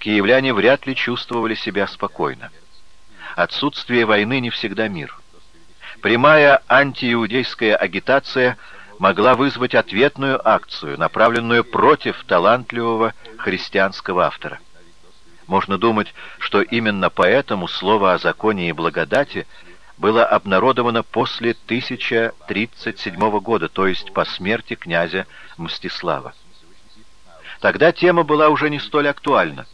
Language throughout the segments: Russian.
киевляне вряд ли чувствовали себя спокойно. Отсутствие войны не всегда мир. Прямая антииудейская агитация могла вызвать ответную акцию, направленную против талантливого христианского автора. Можно думать, что именно поэтому слово о законе и благодати было обнародовано после 1037 года, то есть по смерти князя Мстислава. Тогда тема была уже не столь актуальна.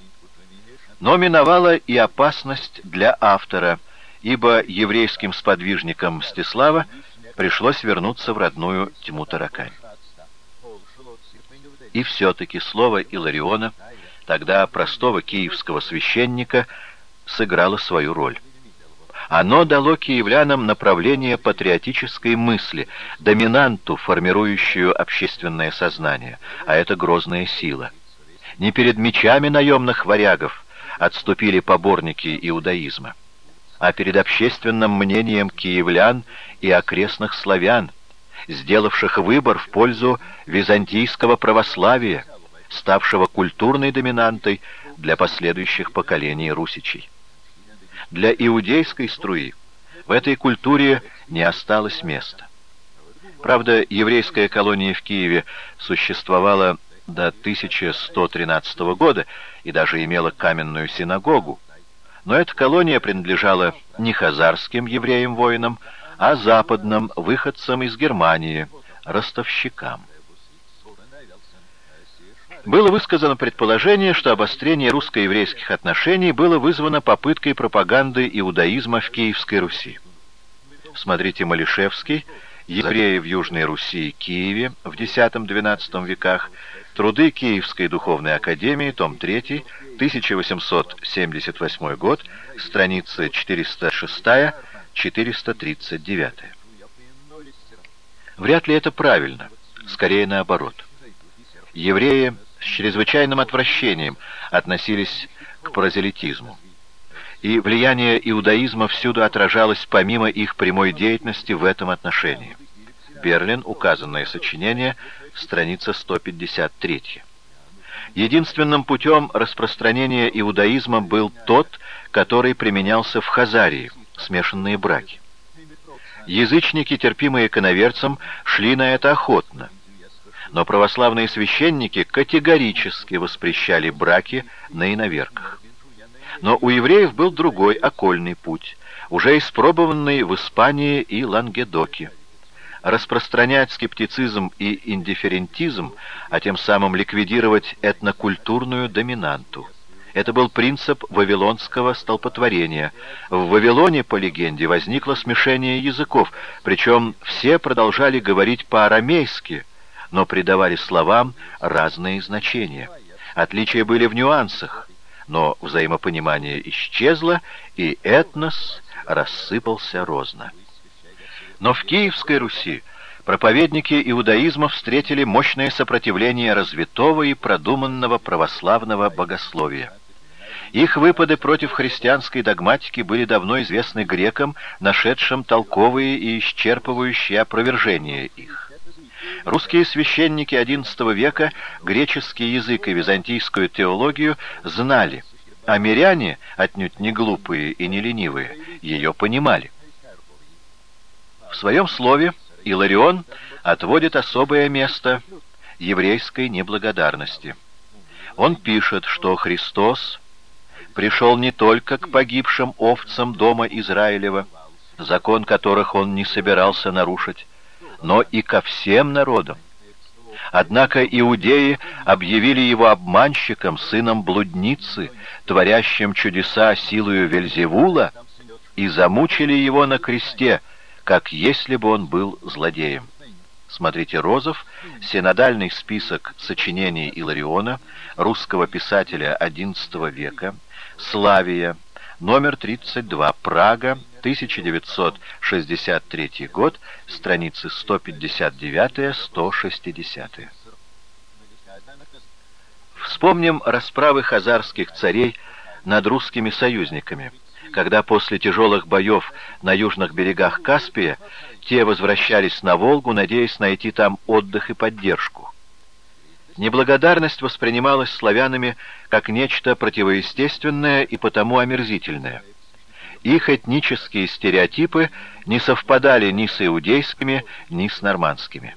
Но миновала и опасность для автора, ибо еврейским сподвижникам Мстислава пришлось вернуться в родную тьму таракань. И все-таки слово Илариона, тогда простого киевского священника, сыграло свою роль. Оно дало киевлянам направление патриотической мысли, доминанту, формирующую общественное сознание, а это грозная сила. Не перед мечами наемных варягов отступили поборники иудаизма, а перед общественным мнением киевлян и окрестных славян, сделавших выбор в пользу византийского православия, ставшего культурной доминантой для последующих поколений русичей для иудейской струи в этой культуре не осталось места. Правда, еврейская колония в Киеве существовала до 1113 года и даже имела каменную синагогу, но эта колония принадлежала не хазарским евреям-воинам, а западным выходцам из Германии, ростовщикам. Было высказано предположение, что обострение русско-еврейских отношений было вызвано попыткой пропаганды иудаизма в Киевской Руси. Смотрите Малишевский, «Евреи в Южной Руси и Киеве» в X-XII веках, труды Киевской духовной академии, том 3, 1878 год, страницы 406-439. Вряд ли это правильно, скорее наоборот. Евреи с чрезвычайным отвращением относились к прозелитизму. И влияние иудаизма всюду отражалось помимо их прямой деятельности в этом отношении. Берлин, указанное сочинение, страница 153. Единственным путем распространения иудаизма был тот, который применялся в Хазарии, смешанные браки. Язычники, терпимые к иноверцам, шли на это охотно, но православные священники категорически воспрещали браки на иноверках. Но у евреев был другой окольный путь, уже испробованный в Испании и Лангедоке. Распространять скептицизм и индифферентизм, а тем самым ликвидировать этнокультурную доминанту. Это был принцип вавилонского столпотворения. В Вавилоне, по легенде, возникло смешение языков, причем все продолжали говорить по-арамейски – но придавали словам разные значения. Отличия были в нюансах, но взаимопонимание исчезло, и этнос рассыпался розно. Но в Киевской Руси проповедники иудаизма встретили мощное сопротивление развитого и продуманного православного богословия. Их выпады против христианской догматики были давно известны грекам, нашедшим толковые и исчерпывающие опровержения их. Русские священники XI века греческий язык и византийскую теологию знали, а миряне, отнюдь не глупые и не ленивые, ее понимали. В своем слове Иларион отводит особое место еврейской неблагодарности. Он пишет, что Христос пришел не только к погибшим овцам дома Израилева, закон которых он не собирался нарушить, но и ко всем народам. Однако иудеи объявили его обманщиком, сыном блудницы, творящим чудеса силою Вельзевула, и замучили его на кресте, как если бы он был злодеем. Смотрите Розов, синодальный список сочинений Илариона, русского писателя XI века, Славия, номер 32, Прага, 1963 год, страницы 159-160. Вспомним расправы хазарских царей над русскими союзниками, когда после тяжелых боев на южных берегах Каспия те возвращались на Волгу, надеясь найти там отдых и поддержку. Неблагодарность воспринималась славянами как нечто противоестественное и потому омерзительное. Их этнические стереотипы не совпадали ни с иудейскими, ни с нормандскими.